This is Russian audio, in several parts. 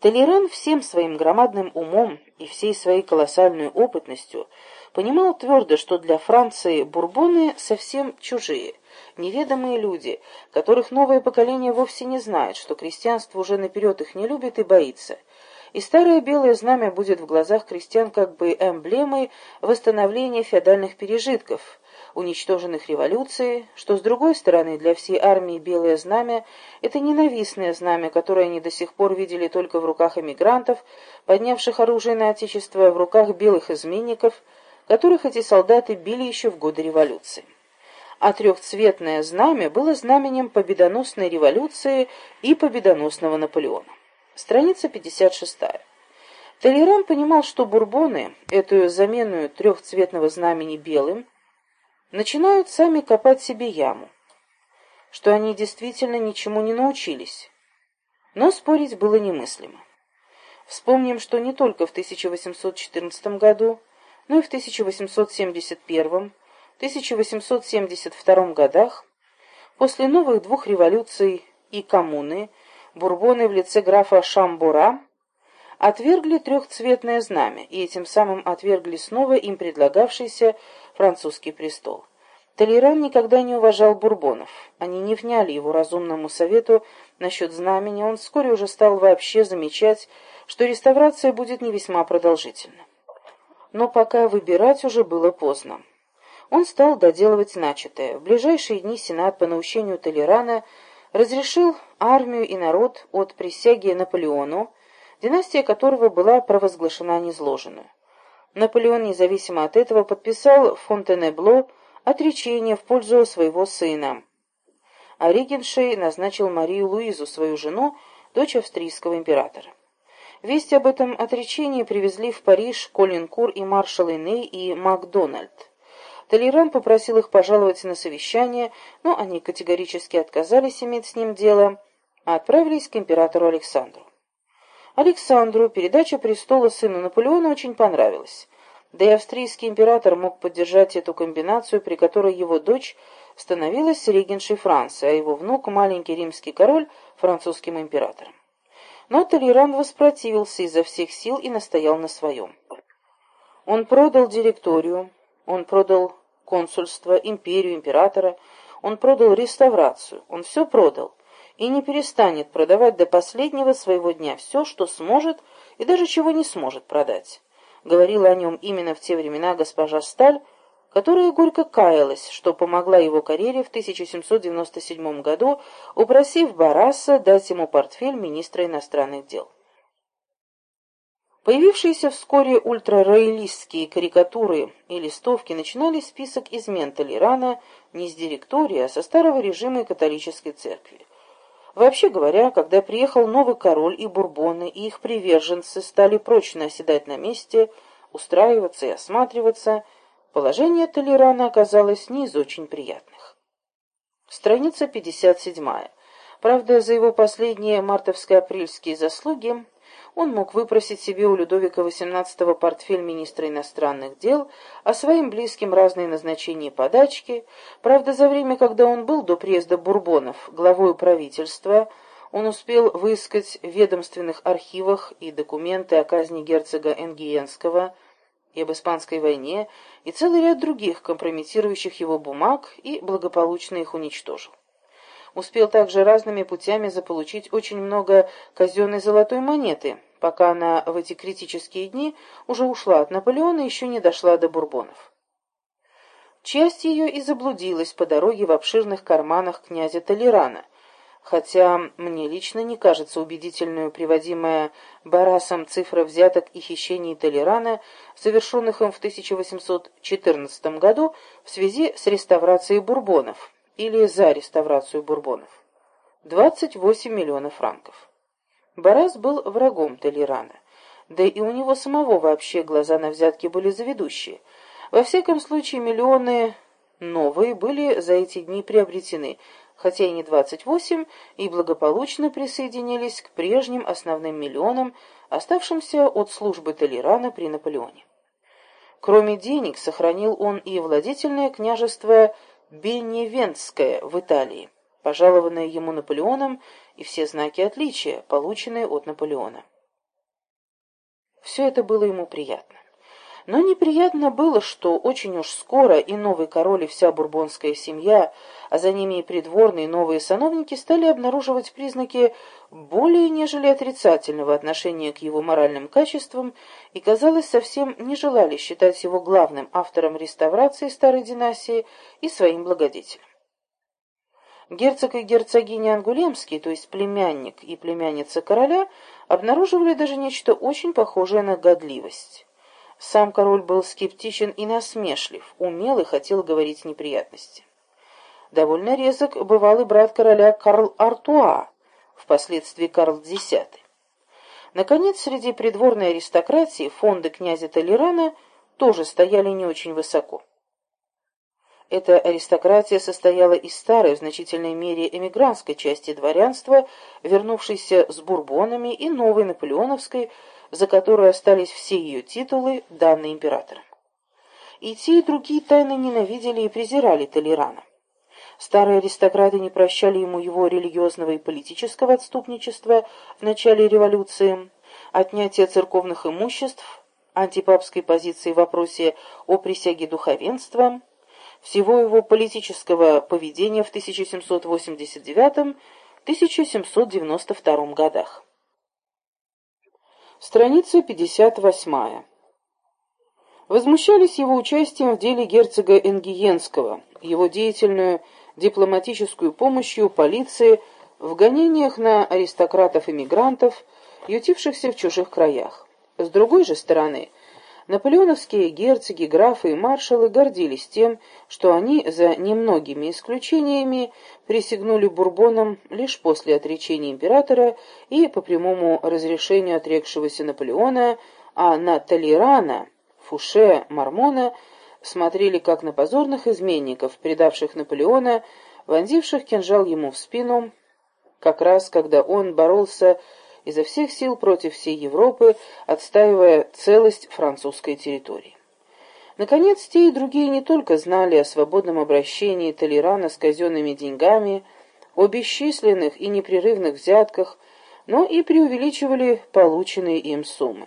Толеран всем своим громадным умом и всей своей колоссальной опытностью понимал твердо, что для Франции бурбоны совсем чужие, неведомые люди, которых новое поколение вовсе не знает, что крестьянство уже наперед их не любит и боится. И старое белое знамя будет в глазах крестьян как бы эмблемой восстановления феодальных пережитков, уничтоженных революцией, что, с другой стороны, для всей армии белое знамя – это ненавистное знамя, которое они до сих пор видели только в руках эмигрантов, поднявших оружие на Отечество, в руках белых изменников, которых эти солдаты били еще в годы революции. А трехцветное знамя было знаменем победоносной революции и победоносного Наполеона. Страница 56. Толеран понимал, что бурбоны, эту замену трехцветного знамени белым, начинают сами копать себе яму, что они действительно ничему не научились. Но спорить было немыслимо. Вспомним, что не только в 1814 году, но и в 1871, 1872 годах, после новых двух революций и коммуны, бурбоны в лице графа Шамбура отвергли трехцветное знамя и этим самым отвергли снова им предлагавшийся французский престол. Толеран никогда не уважал бурбонов. Они не вняли его разумному совету насчет знамени, он вскоре уже стал вообще замечать, что реставрация будет не весьма продолжительна. Но пока выбирать уже было поздно. Он стал доделывать начатое. В ближайшие дни Сенат по наущению Толерана разрешил армию и народ от присяги Наполеону, династия которого была провозглашена незложенную. Наполеон, независимо от этого, подписал Фонтенебло отречение в пользу своего сына. А регеншей назначил Марию Луизу, свою жену, дочь австрийского императора. Весть об этом отречении привезли в Париж Колинкур и маршал Иней и Макдональд. Толеран попросил их пожаловать на совещание, но они категорически отказались иметь с ним дело, а отправились к императору Александру. Александру передача престола сыну Наполеона очень понравилась. Да и австрийский император мог поддержать эту комбинацию, при которой его дочь становилась регеншей Франции, а его внук, маленький римский король, французским императором. Но Толеран воспротивился изо всех сил и настоял на своем. Он продал директорию, он продал консульство, империю, императора, он продал реставрацию, он все продал и не перестанет продавать до последнего своего дня все, что сможет и даже чего не сможет продать. Говорила о нем именно в те времена госпожа Сталь, которая горько каялась, что помогла его карьере в 1797 году, упросив Бараса дать ему портфель министра иностранных дел. Появившиеся вскоре ультрароялистские карикатуры и листовки начинали список измен Толерана не с директории, а со старого режима и католической церкви. Вообще говоря, когда приехал новый король и бурбоны, и их приверженцы стали прочно оседать на месте, устраиваться и осматриваться, положение Толерана оказалось не из очень приятных. Страница 57. Правда, за его последние мартовско-апрельские заслуги он мог выпросить себе у Людовика XVIII портфель министра иностранных дел, а своим близким разные назначения и подачки. Правда, за время, когда он был до приезда Бурбонов главой правительства, он успел выискать в ведомственных архивах и документы о казни герцога Энгиенского и об Испанской войне, и целый ряд других компрометирующих его бумаг, и благополучно их уничтожил успел также разными путями заполучить очень много казенной золотой монеты, пока она в эти критические дни уже ушла от Наполеона и еще не дошла до Бурбонов. Часть ее и заблудилась по дороге в обширных карманах князя Толерана, хотя мне лично не кажется убедительной приводимая Барасом цифра взяток и хищений Толерана, совершенных им в 1814 году в связи с реставрацией Бурбонов или за реставрацию бурбонов. 28 миллионов франков. Барас был врагом Толерана, да и у него самого вообще глаза на взятки были заведущие. Во всяком случае, миллионы новые были за эти дни приобретены, хотя и не 28, и благополучно присоединились к прежним основным миллионам, оставшимся от службы Толерана при Наполеоне. Кроме денег, сохранил он и владетельное княжество Беневентское в Италии, пожалованное ему Наполеоном, и все знаки отличия, полученные от Наполеона. Все это было ему приятно. Но неприятно было, что очень уж скоро и новый король, и вся бурбонская семья, а за ними и придворные новые сановники стали обнаруживать признаки более нежели отрицательного отношения к его моральным качествам и, казалось, совсем не желали считать его главным автором реставрации старой династии и своим благодетелем. Герцог и герцогиня Ангулемские, то есть племянник и племянница короля, обнаруживали даже нечто очень похожее на годливость. Сам король был скептичен и насмешлив, умел и хотел говорить неприятности. Довольно резок бывал и брат короля Карл Артуа, впоследствии Карл X. Наконец, среди придворной аристократии фонды князя Толерана тоже стояли не очень высоко. Эта аристократия состояла из старой, в значительной мере эмигрантской части дворянства, вернувшейся с бурбонами, и новой наполеоновской, за которую остались все ее титулы, данные императором. И те, и другие тайно ненавидели и презирали Толерана. Старые аристократы не прощали ему его религиозного и политического отступничества в начале революции, отнятия церковных имуществ, антипапской позиции в вопросе о присяге духовенства, всего его политического поведения в 1789-1792 годах. Страница 58. Возмущались его участием в деле герцога Энгиенского, его деятельную дипломатическую помощью полиции в гонениях на аристократов-иммигрантов, ютившихся в чужих краях. С другой же стороны, наполеоновские герцоги, графы и маршалы гордились тем, что они, за немногими исключениями, присягнули бурбонам лишь после отречения императора и по прямому разрешению отрекшегося Наполеона, а на Толерана, Фуше, Мармона смотрели как на позорных изменников, предавших Наполеона, вонзивших кинжал ему в спину, как раз когда он боролся изо всех сил против всей Европы, отстаивая целость французской территории. Наконец, те и другие не только знали о свободном обращении Толерана с казенными деньгами, о бесчисленных и непрерывных взятках, но и преувеличивали полученные им суммы.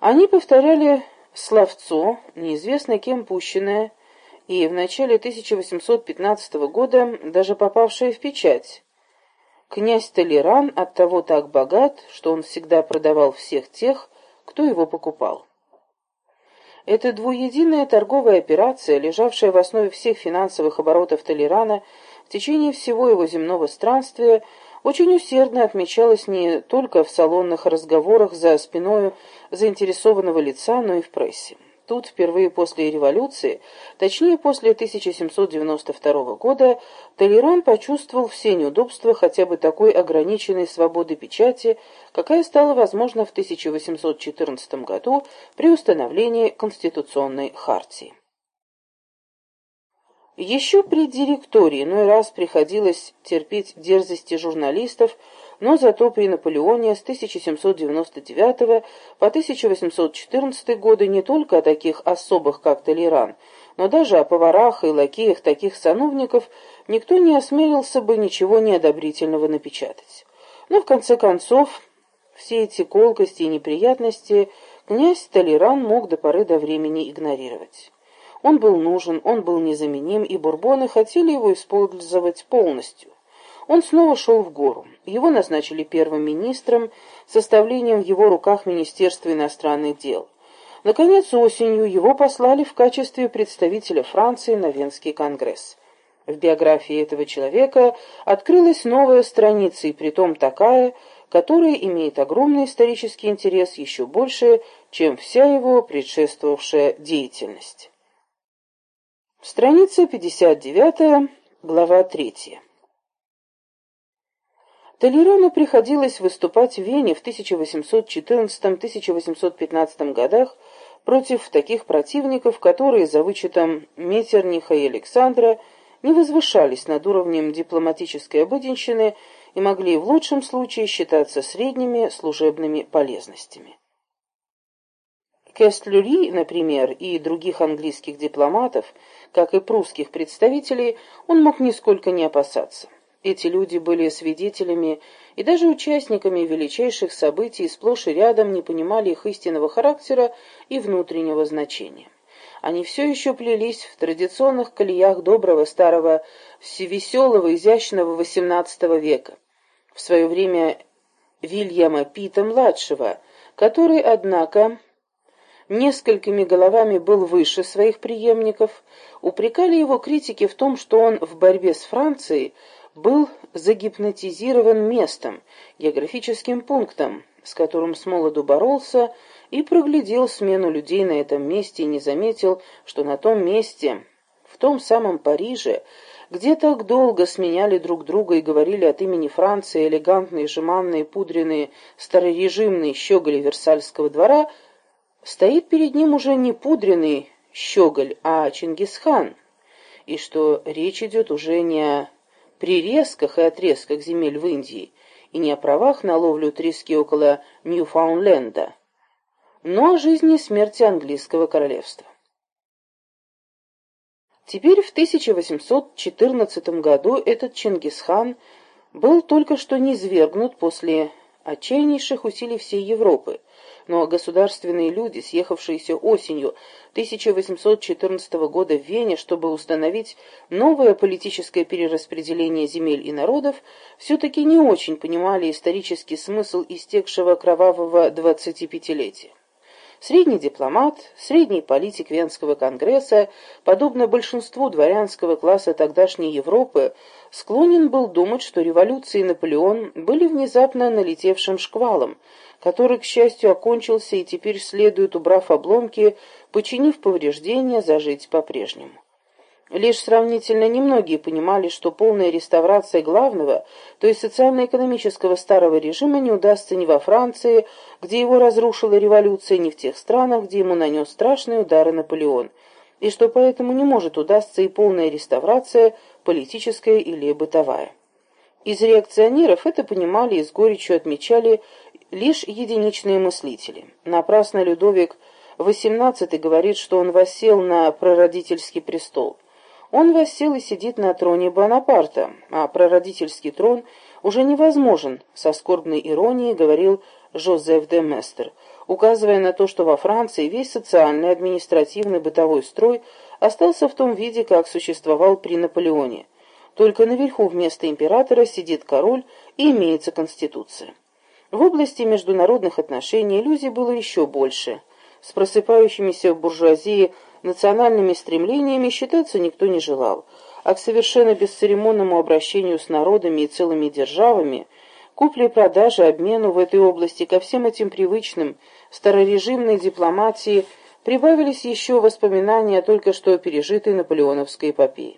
Они повторяли словцо, неизвестно кем пущенное, и в начале 1815 года даже попавшее в печать. Князь Толеран оттого так богат, что он всегда продавал всех тех, кто его покупал. Эта двуединая торговая операция, лежавшая в основе всех финансовых оборотов Толерана в течение всего его земного странствия, очень усердно отмечалась не только в салонных разговорах за спиною заинтересованного лица, но и в прессе. Тут впервые после революции, точнее после 1792 года, Толеран почувствовал все неудобства хотя бы такой ограниченной свободы печати, какая стала возможна в 1814 году при установлении Конституционной хартии. Еще при директории иной раз приходилось терпеть дерзости журналистов, но зато при Наполеоне с 1799 по 1814 годы не только о таких особых, как Толеран, но даже о поварах и лакеях таких сановников никто не осмелился бы ничего неодобрительного напечатать. Но в конце концов все эти колкости и неприятности князь Толеран мог до поры до времени игнорировать. Он был нужен, он был незаменим, и бурбоны хотели его использовать полностью. Он снова шел в гору. Его назначили первым министром, составлением в его руках Министерства иностранных дел. Наконец, осенью его послали в качестве представителя Франции на Венский конгресс. В биографии этого человека открылась новая страница, и притом такая, которая имеет огромный исторический интерес еще больше, чем вся его предшествовавшая деятельность. Страница 59, глава 3. Толерану приходилось выступать в Вене в 1814-1815 годах против таких противников, которые за вычетом Метерниха и Александра не возвышались над уровнем дипломатической обыденщины и могли в лучшем случае считаться средними служебными полезностями. Кестлюри, например, и других английских дипломатов, как и прусских представителей, он мог нисколько не опасаться. Эти люди были свидетелями и даже участниками величайших событий сплошь и рядом не понимали их истинного характера и внутреннего значения. Они все еще плелись в традиционных колеях доброго, старого, веселого, изящного XVIII века. В свое время Вильяма Пита-младшего, который, однако, несколькими головами был выше своих преемников, упрекали его критики в том, что он в борьбе с Францией был загипнотизирован местом, географическим пунктом, с которым с молоду боролся, и проглядел смену людей на этом месте и не заметил, что на том месте, в том самом Париже, где так долго сменяли друг друга и говорили от имени Франции элегантные, жеманные, пудренные, старорежимные щеголи Версальского двора, стоит перед ним уже не пудренный щеголь, а Чингисхан, и что речь идет уже не о прирезках и отрезках земель в Индии, и не о правах на ловлю трески около Ньюфаундленда, но о жизни и смерти английского королевства. Теперь в 1814 году этот Чингисхан был только что низвергнут после отчаяннейших усилий всей Европы, но государственные люди, съехавшиеся осенью 1814 года в Вене, чтобы установить новое политическое перераспределение земель и народов, все-таки не очень понимали исторический смысл истекшего кровавого двадцатипятилетия. Средний дипломат, средний политик Венского конгресса, подобно большинству дворянского класса тогдашней Европы, склонен был думать, что революция и Наполеон были внезапно налетевшим шквалом, который, к счастью, окончился и теперь следует, убрав обломки, починив повреждения, зажить по-прежнему. Лишь сравнительно немногие понимали, что полная реставрация главного, то есть социально-экономического старого режима, не удастся ни во Франции, где его разрушила революция, ни в тех странах, где ему нанес страшные удары Наполеон, и что поэтому не может удастся и полная реставрация, политическая или бытовая. Из реакционеров это понимали и с горечью отмечали лишь единичные мыслители. Напрасно Людовик XVIII говорит, что он воссел на прародительский престол – он воссел и сидит на троне Бонапарта, а прародительский трон уже невозможен, со скорбной иронией говорил Жозеф де Местер, указывая на то, что во Франции весь социальный, административный, бытовой строй остался в том виде, как существовал при Наполеоне. Только наверху вместо императора сидит король и имеется конституция. В области международных отношений иллюзий было еще больше. С просыпающимися в буржуазии национальными стремлениями считаться никто не желал, а к совершенно бесцеремонному обращению с народами и целыми державами, купле-продаже, обмену в этой области ко всем этим привычным старорежимной дипломатии прибавились еще воспоминания о только что пережитой наполеоновской эпопее.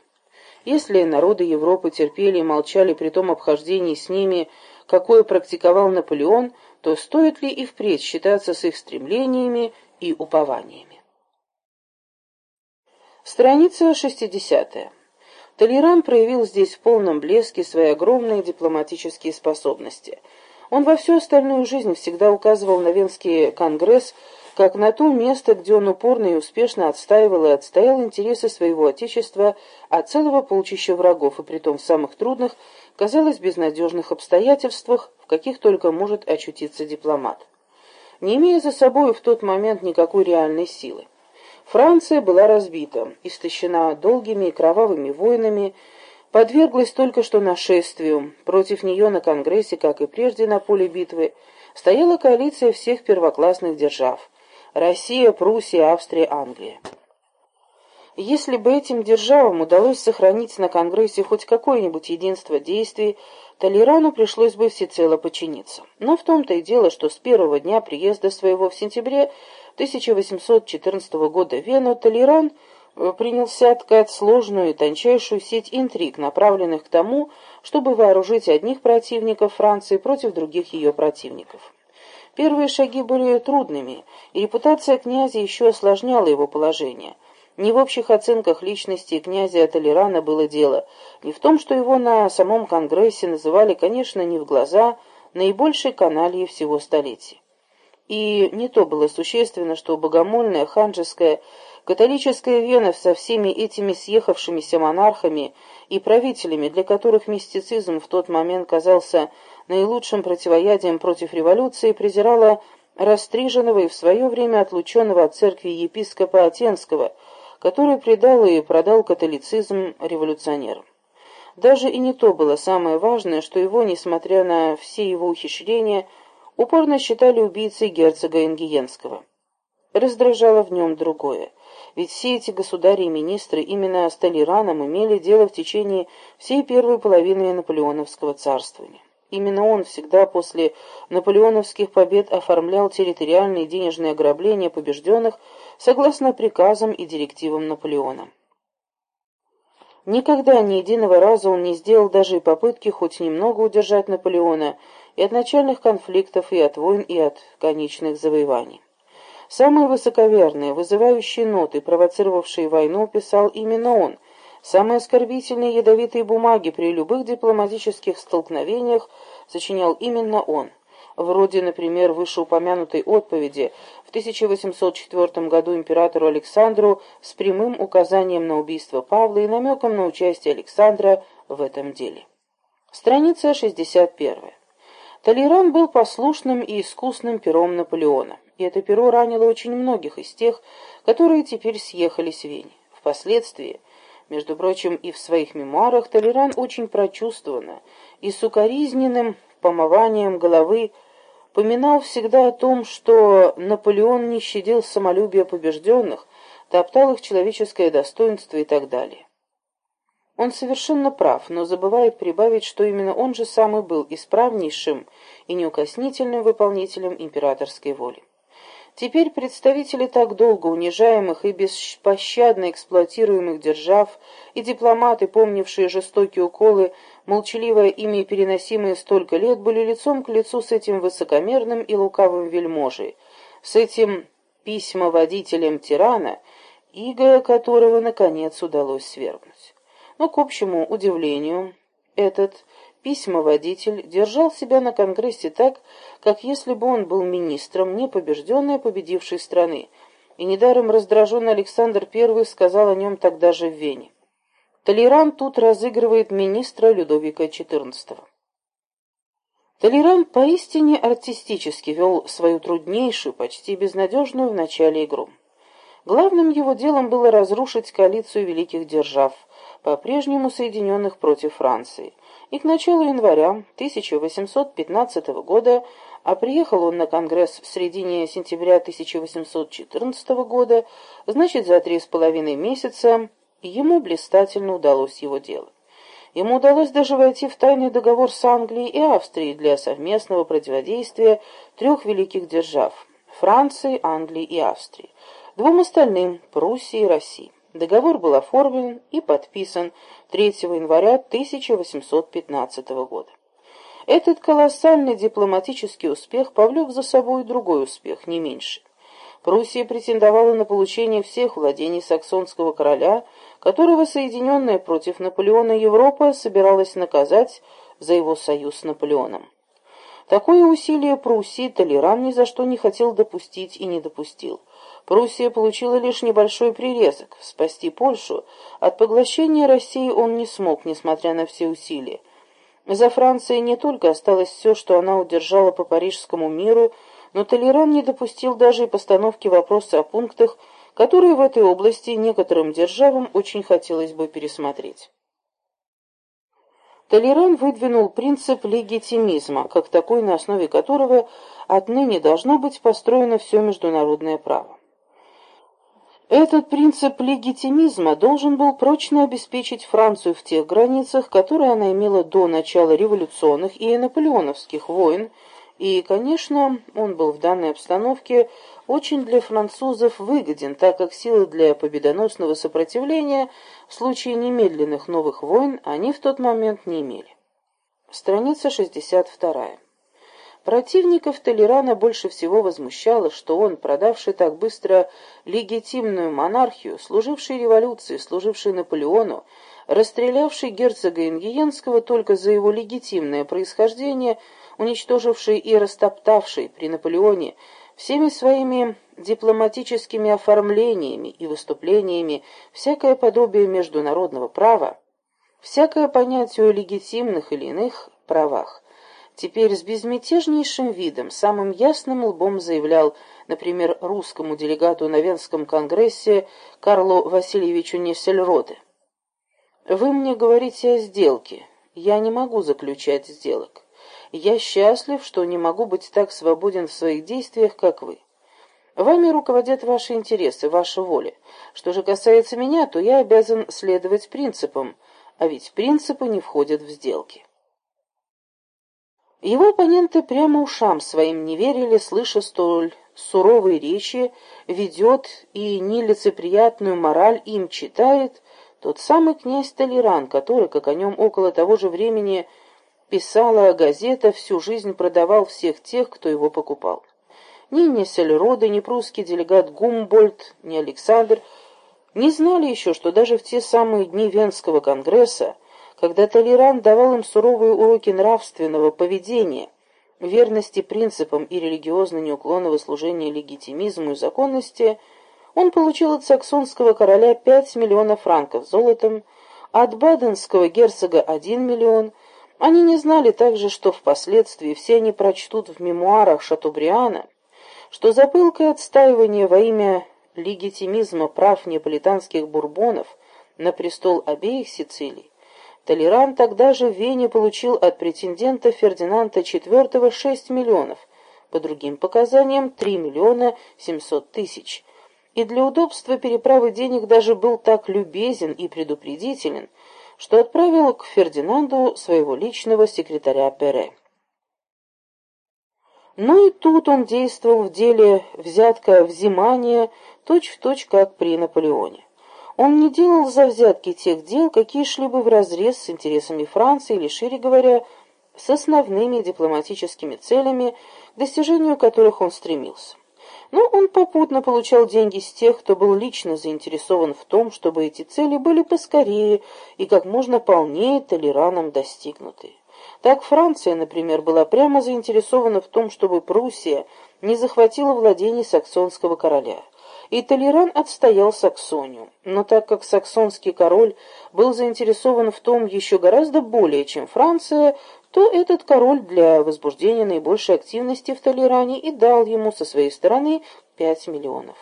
Если народы Европы терпели и молчали при том обхождении с ними, какое практиковал Наполеон, то стоит ли и впредь считаться с их стремлениями и упованиями? Страница 60. Толеран проявил здесь в полном блеске свои огромные дипломатические способности. Он во всю остальную жизнь всегда указывал на Венский конгресс как на то место, где он упорно и успешно отстаивал и отстоял интересы своего отечества от целого полчища врагов, и притом самых трудных, казалось, безнадежных обстоятельствах, в каких только может очутиться дипломат. Не имея за собой в тот момент никакой реальной силы. Франция была разбита, истощена долгими и кровавыми войнами, подверглась только что нашествию. Против нее на Конгрессе, как и прежде на поле битвы, стояла коалиция всех первоклассных держав – Россия, Пруссия, Австрия, Англия. Если бы этим державам удалось сохранить на Конгрессе хоть какое-нибудь единство действий, Толерану пришлось бы всецело подчиниться. Но в том-то и дело, что с первого дня приезда своего в сентябре 1814 года в Вену Толеран э, принялся ткать сложную и тончайшую сеть интриг, направленных к тому, чтобы вооружить одних противников Франции против других ее противников. Первые шаги были трудными, и репутация князя еще осложняла его положение. Не в общих оценках личности князя Толерана было дело, не в том, что его на самом Конгрессе называли, конечно, не в глаза, наибольшей канальей всего столетия. И не то было существенно, что богомольная, ханжеская, католическая Вена со всеми этими съехавшимися монархами и правителями, для которых мистицизм в тот момент казался наилучшим противоядием против революции, презирала растриженного и в свое время отлученного от церкви епископа Атенского, который предал и продал католицизм революционерам. Даже и не то было самое важное, что его, несмотря на все его ухищрения, упорно считали убийцей герцога Ингиенского. Раздражало в нем другое. Ведь все эти государи и министры именно с Толераном имели дело в течение всей первой половины наполеоновского царствования. Именно он всегда после наполеоновских побед оформлял территориальные денежные ограбления побежденных согласно приказам и директивам Наполеона. Никогда ни единого раза он не сделал даже и попытки хоть немного удержать Наполеона и от начальных конфликтов, и от войн, и от конечных завоеваний. Самые высоковерные, вызывающие ноты, провоцировавшие войну, писал именно он. Самые оскорбительные ядовитые бумаги при любых дипломатических столкновениях сочинял именно он. Вроде, например, вышеупомянутой отповеди в 1804 году императору Александру с прямым указанием на убийство Павла и намеком на участие Александра в этом деле. Страница 61. Толеран был послушным и искусным пером Наполеона и это перо ранило очень многих из тех, которые теперь съехались в Вене. Впоследствии, между прочим, и в своих мемуарах Толеран очень прочувствованно и с укоризненным помыванием головы поминал всегда о том, что Наполеон не щадил самолюбия побежденных, топтал их человеческое достоинство и так далее. Он совершенно прав, но забывает прибавить, что именно он же сам и был исправнейшим и неукоснительным выполнителем императорской воли. Теперь представители так долго унижаемых и беспощадно эксплуатируемых держав и дипломаты, помнившие жестокие уколы, молчаливо ими переносимые столько лет, были лицом к лицу с этим высокомерным и лукавым вельможей, с этим письмоводителем тирана, иго которого, наконец, удалось свергнуть. Но, к общему удивлению, этот письмоводитель держал себя на Конгрессе так, как если бы он был министром непобежденной победившей страны, и недаром раздраженный Александр I сказал о нем тогда же в Вене. Толеран тут разыгрывает министра Людовика XIV. Толеран поистине артистически вел свою труднейшую, почти безнадежную в начале игру. Главным его делом было разрушить коалицию великих держав, по-прежнему соединенных против Франции, и к началу января 1815 года, а приехал он на Конгресс в середине сентября 1814 года, значит, за три с половиной месяца, ему блистательно удалось его дело. Ему удалось даже войти в тайный договор с Англией и Австрией для совместного противодействия трех великих держав – Франции, Англии и Австрии, двум остальным – Пруссии и России. Договор был оформлен и подписан 3 января 1815 года. Этот колоссальный дипломатический успех повлек за собой другой успех, не меньше. Пруссия претендовала на получение всех владений саксонского короля, которого Соединенная против Наполеона Европа собиралась наказать за его союз с Наполеоном. Такое усилие Пруссии Толеран ни за что не хотел допустить и не допустил. Пруссия получила лишь небольшой прирезок. Спасти Польшу от поглощения России он не смог, несмотря на все усилия. За Францией не только осталось все, что она удержала по Парижскому миру, но Толеран не допустил даже и постановки вопроса о пунктах, которые в этой области некоторым державам очень хотелось бы пересмотреть. Толеран выдвинул принцип легитимизма, как такой, на основе которого отныне должно быть построено все международное право. Этот принцип легитимизма должен был прочно обеспечить Францию в тех границах, которые она имела до начала революционных и наполеоновских войн, и, конечно, он был в данной обстановке очень для французов выгоден, так как силы для победоносного сопротивления в случае немедленных новых войн они в тот момент не имели. Страница 62. Противников Толерана больше всего возмущало, что он, продавший так быстро легитимную монархию, служивший революции, служивший Наполеону, расстрелявший герцога Ингиенского только за его легитимное происхождение, уничтоживший и растоптавший при Наполеоне всеми своими дипломатическими оформлениями и выступлениями всякое подобие международного права, всякое понятие о легитимных или иных правах, теперь с безмятежнейшим видом, самым ясным лбом заявлял, например, русскому делегату на Венском конгрессе Карлу Васильевичу Нессельроде. «Вы мне говорите о сделке. Я не могу заключать сделок. Я счастлив, что не могу быть так свободен в своих действиях, как вы. Вами руководят ваши интересы, ваша воля. Что же касается меня, то я обязан следовать принципам, а ведь принципы не входят в сделки. Его оппоненты прямо ушам своим не верили, слыша столь суровые речи, ведет и нелицеприятную мораль им читает тот самый князь Толеран, который, как о нем около того же времени писала газета, всю жизнь продавал всех тех, кто его покупал. Ни Нессельроде, ни прусский делегат Гумбольд, ни Александр не знали еще, что даже в те самые дни Венского конгресса, когда Толеран давал им суровые уроки нравственного поведения, верности принципам и религиозно неуклонного служения легитимизму и законности, он получил от саксонского короля 5 миллионов франков золотом, а от баденского герцога 1 миллион. Они не знали также, что впоследствии все они прочтут в мемуарах Шатобриана, что за пылкое отстаивание во имя легитимизма прав неаполитанских бурбонов на престол обеих Сицилий, Толеран тогда же в Вене получил от претендента Фердинанда IV 6 миллионов, по другим показаниям 3 миллиона 700 тысяч, и для удобства переправы денег даже был так любезен и предупредителен, что отправил к Фердинанду своего личного секретаря Пере. Ну и тут он действовал в деле взятка взимания точь-в-точь, как при Наполеоне. Он не делал за взятки тех дел, какие шли бы вразрез с интересами Франции или, шире говоря, с основными дипломатическими целями, к достижению которых он стремился. Но он попутно получал деньги с тех, кто был лично заинтересован в том, чтобы эти цели были поскорее и как можно полнее толераном достигнуты. Так Франция, например, была прямо заинтересована в том, чтобы Пруссия не захватила владений саксонского короля. И Толеран отстоял Саксонию, но так как саксонский король был заинтересован в том еще гораздо более, чем Франция, то этот король для возбуждения наибольшей активности в Толеране и дал ему со своей стороны пять миллионов.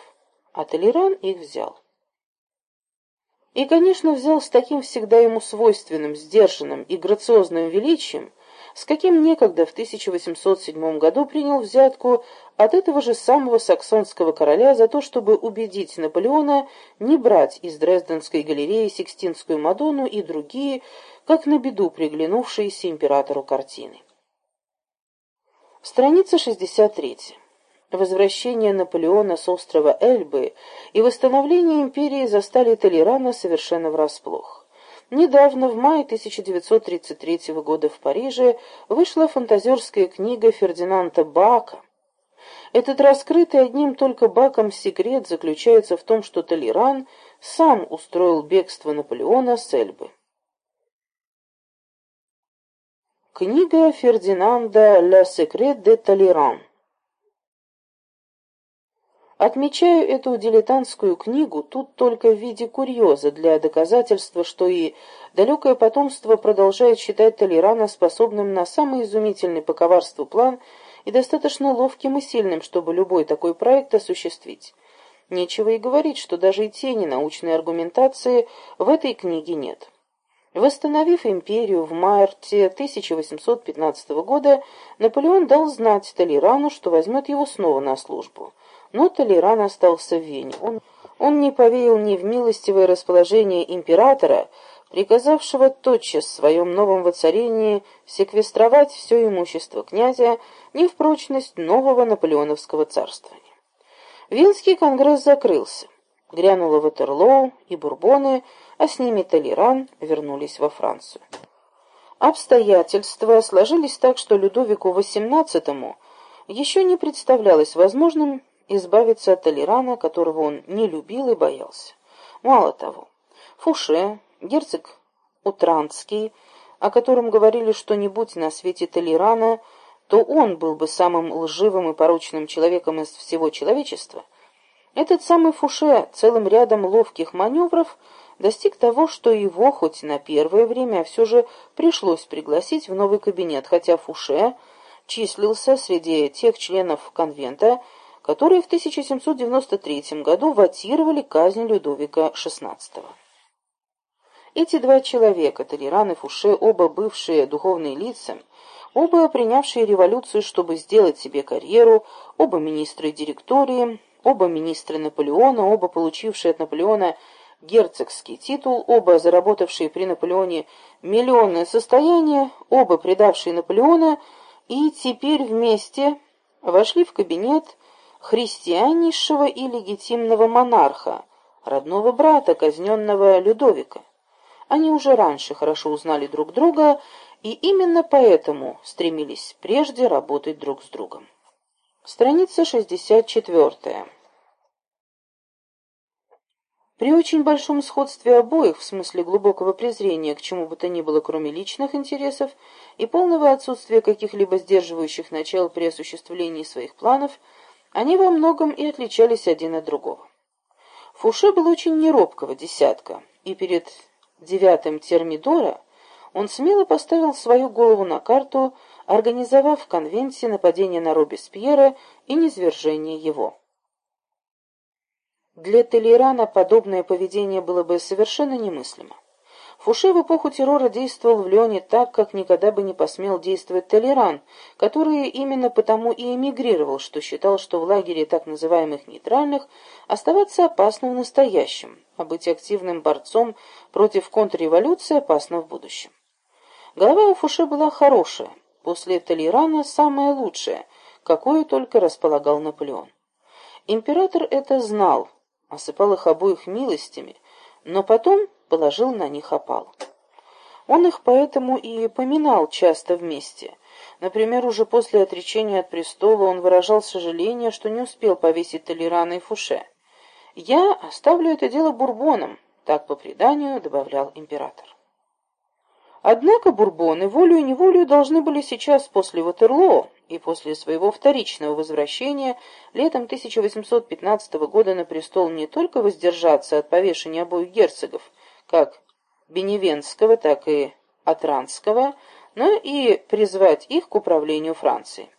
А Толеран их взял. И, конечно, взял с таким всегда ему свойственным, сдержанным и грациозным величием, с каким некогда в 1807 году принял взятку от этого же самого саксонского короля за то, чтобы убедить Наполеона не брать из Дрезденской галереи Сикстинскую Мадонну и другие, как на беду приглянувшиеся императору картины. Страница 63 возвращение Наполеона с острова Эльбы и восстановление империи застали Толерана совершенно врасплох. Недавно, в мае 1933 года в Париже, вышла фантазерская книга Фердинанда Бака. Этот раскрытый одним только Баком секрет заключается в том, что Толеран сам устроил бегство Наполеона с Эльбы. Книга Фердинанда «La secret de Talleyrand» Отмечаю эту дилетантскую книгу тут только в виде курьеза для доказательства, что и далекое потомство продолжает считать Толерана способным на самый изумительный по коварству план и достаточно ловким и сильным, чтобы любой такой проект осуществить. Нечего и говорить, что даже и тени научной аргументации в этой книге нет. Восстановив империю в марте 1815 года, Наполеон дал знать Толерану, что возьмет его снова на службу. Но Толеран остался в Вене. Он, он не поверил ни в милостивое расположение императора, приказавшего тотчас в своем новом воцарении секвестровать все имущество князя, ни в прочность нового наполеоновского царствования. Венский конгресс закрылся. Грянуло Ватерлоу и Бурбоны, а с ними Толеран вернулись во Францию. Обстоятельства сложились так, что Людовику XVIII еще не представлялось возможным избавиться от Толерана, которого он не любил и боялся. Мало того, Фуше, герцог Утранский, о котором говорили, что не будь на свете Толерана, то он был бы самым лживым и порочным человеком из всего человечества, этот самый Фуше целым рядом ловких маневров достиг того, что его, хоть на первое время, все же пришлось пригласить в новый кабинет, хотя Фуше числился среди тех членов конвента, которые в 1793 году ватировали казнь Людовика XVI. Эти два человека, Толеран и Фуше, оба бывшие духовные лица, оба принявшие революцию, чтобы сделать себе карьеру, оба министры директории, оба министры Наполеона, оба получившие от Наполеона герцогский титул, оба заработавшие при Наполеоне миллионное состояние, оба предавшие Наполеона, и теперь вместе вошли в кабинет христианнейшего и легитимного монарха, родного брата казненного Людовика. Они уже раньше хорошо узнали друг друга и именно поэтому стремились прежде работать друг с другом. Страница 64. При очень большом сходстве обоих, в смысле глубокого презрения к чему бы то ни было, кроме личных интересов, и полного отсутствия каких-либо сдерживающих начал при осуществлении своих планов, они во многом и отличались один от другого. Фуше был очень неробкого десятка, и перед девятым Термидора он смело поставил свою голову на карту, организовав в конвенте нападение на Робеспьера и низвержение его. Для Толерана подобное поведение было бы совершенно немыслимо. Фуше в эпоху террора действовал в Лионе так, как никогда бы не посмел действовать Толеран, который именно потому и эмигрировал, что считал, что в лагере так называемых нейтральных оставаться опасно в настоящем, а быть активным борцом против контрреволюции опасно в будущем. Голова у Фуше была хорошая, после Толерана самая лучшая, какую только располагал Наполеон. Император это знал, осыпал их обоих милостями, но потом положил на них опал. Он их поэтому и поминал часто вместе. Например, уже после отречения от престола он выражал сожаление, что не успел повесить Толерана и Фуше. «Я оставлю это дело бурбонам», — так по преданию добавлял император. Однако бурбоны волею-неволею должны были сейчас после Ватерлоо и после своего вторичного возвращения летом 1815 года на престол не только воздержаться от повешения обоих герцогов, как Беневенского, так и Атранского, но и призвать их к управлению Францией.